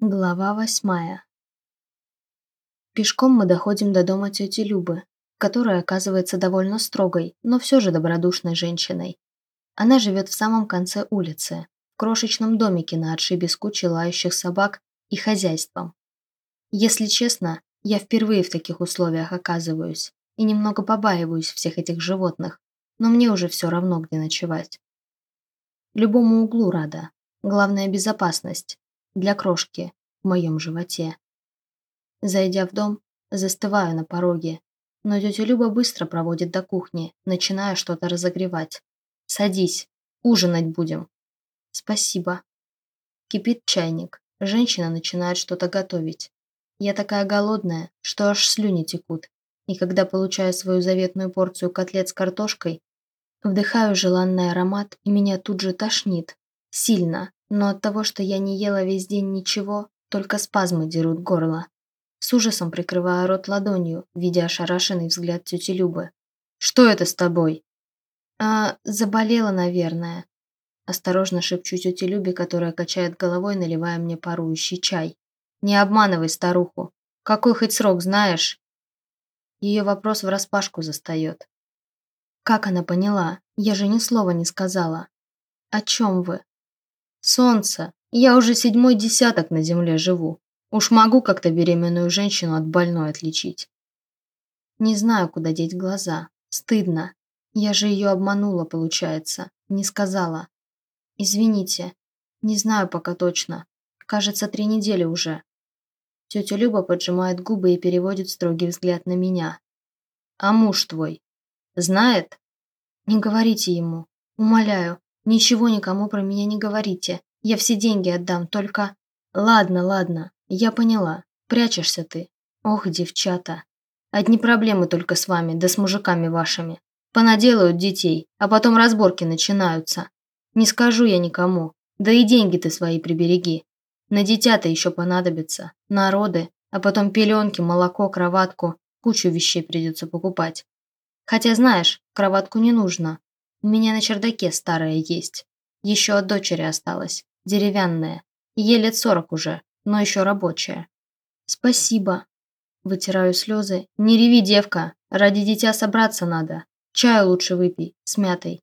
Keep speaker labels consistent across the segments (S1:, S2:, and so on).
S1: Глава восьмая Пешком мы доходим до дома тети Любы, которая оказывается довольно строгой, но все же добродушной женщиной. Она живет в самом конце улицы, в крошечном домике на отшибе с кучей лающих собак и хозяйством. Если честно, я впервые в таких условиях оказываюсь и немного побаиваюсь всех этих животных, но мне уже все равно, где ночевать. Любому углу рада. Главное – безопасность для крошки в моем животе. Зайдя в дом, застываю на пороге, но тетя Люба быстро проводит до кухни, начиная что-то разогревать. «Садись, ужинать будем». «Спасибо». Кипит чайник, женщина начинает что-то готовить. Я такая голодная, что аж слюни текут, и когда получаю свою заветную порцию котлет с картошкой, вдыхаю желанный аромат, и меня тут же тошнит. Сильно, но от того, что я не ела весь день ничего, только спазмы дерут горло. С ужасом прикрываю рот ладонью, видя ошарашенный взгляд тети Любы. «Что это с тобой?» «А, заболела, наверное». Осторожно шепчу тете Любе, которая качает головой, наливая мне парующий чай. «Не обманывай старуху. Какой хоть срок знаешь?» Ее вопрос враспашку застает. «Как она поняла? Я же ни слова не сказала». «О чем вы?» Солнце, я уже седьмой десяток на земле живу. Уж могу как-то беременную женщину от больной отличить. Не знаю, куда деть глаза. Стыдно. Я же ее обманула, получается. Не сказала. Извините. Не знаю пока точно. Кажется, три недели уже. Тетя Люба поджимает губы и переводит строгий взгляд на меня. А муж твой? Знает? Не говорите ему. Умоляю. Ничего никому про меня не говорите. Я все деньги отдам, только... Ладно, ладно, я поняла. Прячешься ты. Ох, девчата. Одни проблемы только с вами, да с мужиками вашими. Понаделают детей, а потом разборки начинаются. Не скажу я никому. Да и деньги ты свои прибереги. На дитя-то еще понадобится. Народы, а потом пеленки, молоко, кроватку. Кучу вещей придется покупать. Хотя, знаешь, кроватку не нужно. У меня на чердаке старая есть. Еще от дочери осталась. Деревянная. Ей лет сорок уже, но еще рабочая. Спасибо. Вытираю слезы. Не реви, девка. Ради дитя собраться надо. Чаю лучше выпей, с мятой.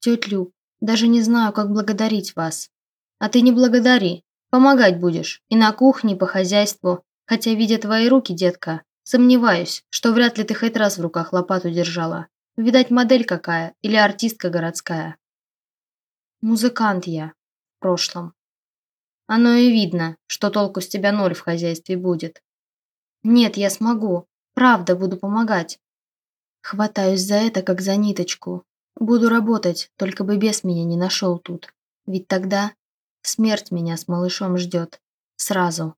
S1: Тетя Люб, даже не знаю, как благодарить вас. А ты не благодари. Помогать будешь. И на кухне, и по хозяйству. Хотя, видя твои руки, детка, сомневаюсь, что вряд ли ты хоть раз в руках лопату держала. Видать, модель какая или артистка городская. Музыкант я в прошлом. Оно и видно, что толку с тебя ноль в хозяйстве будет. Нет, я смогу. Правда, буду помогать. Хватаюсь за это, как за ниточку. Буду работать, только бы бес меня не нашел тут. Ведь тогда смерть меня с малышом ждет. Сразу.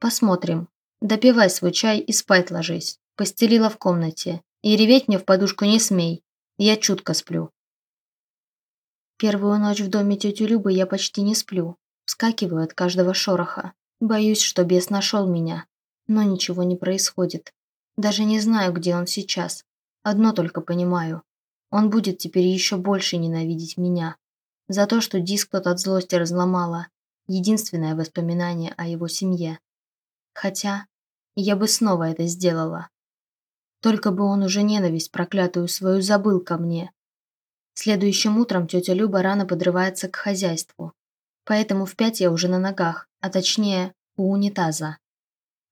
S1: Посмотрим. Допивай свой чай и спать ложись. Постелила в комнате. И реветь мне в подушку не смей. Я чутко сплю. Первую ночь в доме тети Любы я почти не сплю. Вскакиваю от каждого шороха. Боюсь, что бес нашел меня. Но ничего не происходит. Даже не знаю, где он сейчас. Одно только понимаю. Он будет теперь еще больше ненавидеть меня. За то, что диск тот от злости разломала. Единственное воспоминание о его семье. Хотя, я бы снова это сделала. Только бы он уже ненависть проклятую свою забыл ко мне. Следующим утром тетя Люба рано подрывается к хозяйству. Поэтому в пять я уже на ногах, а точнее у унитаза.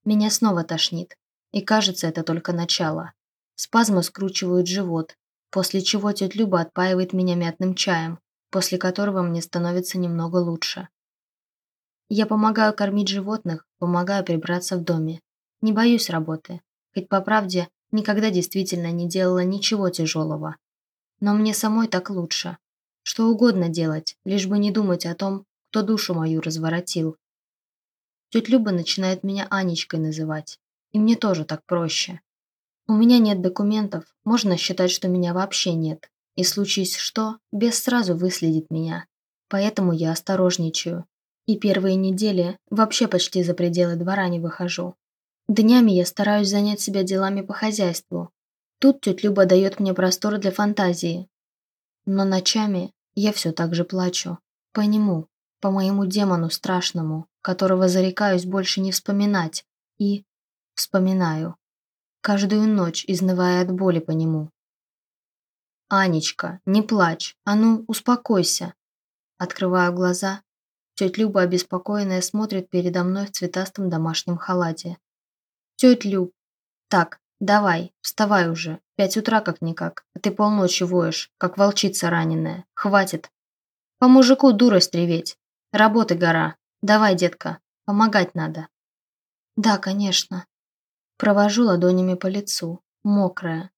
S1: Меня снова тошнит. И кажется, это только начало. Спазмы скручивают живот, после чего тетя Люба отпаивает меня мятным чаем, после которого мне становится немного лучше. Я помогаю кормить животных, помогаю прибраться в доме. Не боюсь работы. Хоть по правде, Никогда действительно не делала ничего тяжелого. Но мне самой так лучше. Что угодно делать, лишь бы не думать о том, кто душу мою разворотил. Тетя Люба начинает меня Анечкой называть. И мне тоже так проще. У меня нет документов, можно считать, что меня вообще нет. И случись что, бес сразу выследит меня. Поэтому я осторожничаю. И первые недели вообще почти за пределы двора не выхожу. Днями я стараюсь занять себя делами по хозяйству. Тут тетя Люба дает мне простор для фантазии. Но ночами я все так же плачу. По нему, по моему демону страшному, которого зарекаюсь больше не вспоминать, и вспоминаю. Каждую ночь, изнывая от боли по нему. «Анечка, не плачь, а ну, успокойся!» Открываю глаза. Тетя Люба, обеспокоенная, смотрит передо мной в цветастом домашнем халате. «Тетя Люб, так, давай, вставай уже, пять утра как-никак, а ты полночи воешь, как волчица раненая, хватит. По мужику дурость реветь, работы гора, давай, детка, помогать надо». «Да, конечно». Провожу ладонями по лицу, мокрая.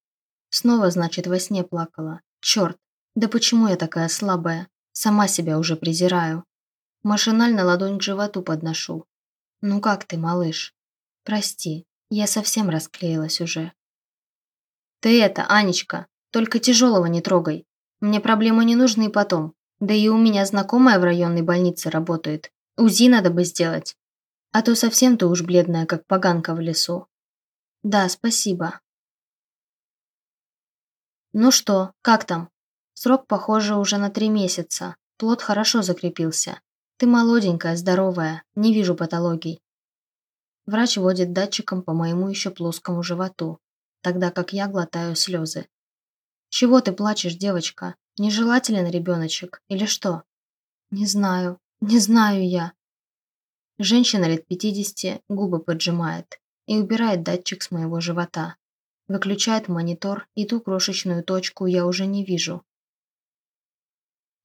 S1: Снова, значит, во сне плакала. Черт, да почему я такая слабая? Сама себя уже презираю. Машинально ладонь к животу подношу. Ну как ты, малыш? Прости, я совсем расклеилась уже. Ты это, Анечка, только тяжелого не трогай. Мне проблемы не нужны и потом. Да и у меня знакомая в районной больнице работает. УЗИ надо бы сделать. А то совсем ты уж бледная, как поганка в лесу. Да, спасибо. Ну что, как там? Срок, похоже, уже на три месяца. Плод хорошо закрепился. Ты молоденькая, здоровая, не вижу патологий. Врач водит датчиком по моему еще плоскому животу, тогда как я глотаю слезы. «Чего ты плачешь, девочка? Нежелателен ребеночек или что?» «Не знаю, не знаю я». Женщина лет 50 губы поджимает и убирает датчик с моего живота. Выключает монитор, и ту крошечную точку я уже не вижу.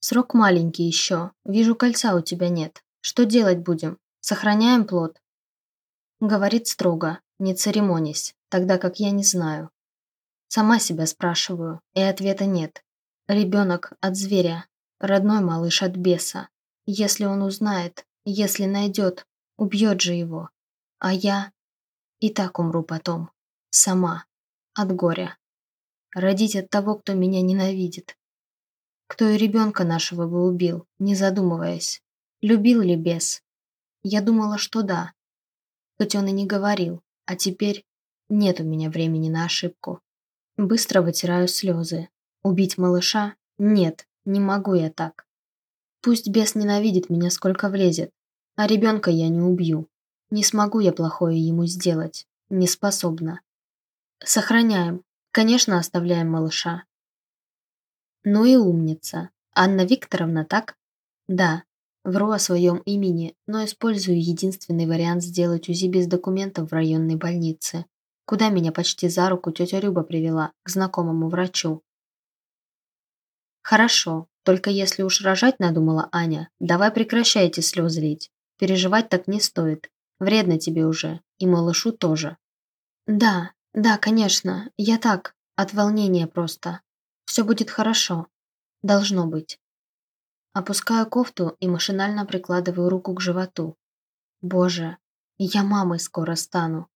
S1: Срок маленький еще. Вижу, кольца у тебя нет. Что делать будем? Сохраняем плод? Говорит строго, не церемонясь, тогда как я не знаю. Сама себя спрашиваю, и ответа нет. Ребенок от зверя, родной малыш от беса. Если он узнает, если найдет, убьет же его. А я и так умру потом. Сама от горя. Родить от того, кто меня ненавидит. Кто и ребенка нашего бы убил, не задумываясь. Любил ли бес? Я думала, что да. Хоть он и не говорил, а теперь нет у меня времени на ошибку. Быстро вытираю слезы. Убить малыша? Нет, не могу я так. Пусть бес ненавидит меня сколько влезет, а ребенка я не убью. Не смогу я плохое ему сделать. Не способна. Сохраняем. Конечно, оставляем малыша. Ну и умница. Анна Викторовна, так? Да. Вру о своем имени, но использую единственный вариант сделать УЗИ без документов в районной больнице, куда меня почти за руку тетя Рюба привела, к знакомому врачу. Хорошо, только если уж рожать надумала Аня, давай прекращай эти слезы лить. Переживать так не стоит. Вредно тебе уже, и малышу тоже. Да, «Да, конечно. Я так, от волнения просто. Все будет хорошо. Должно быть». Опускаю кофту и машинально прикладываю руку к животу. «Боже, я мамой скоро стану.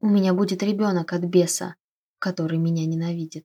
S1: У меня будет ребенок от беса, который меня ненавидит».